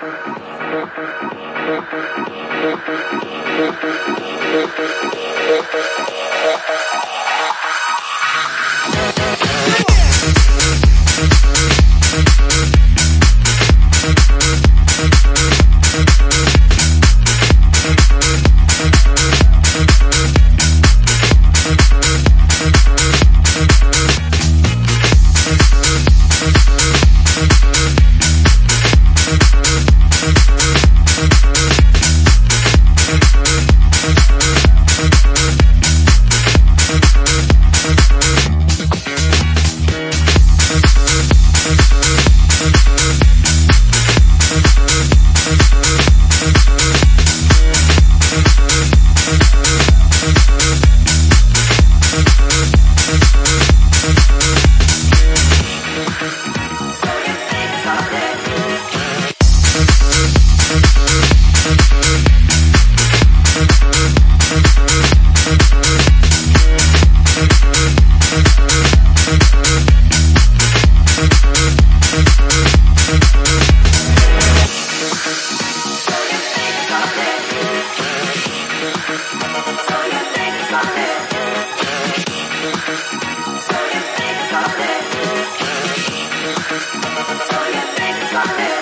Thank you. So you think it's gonna be?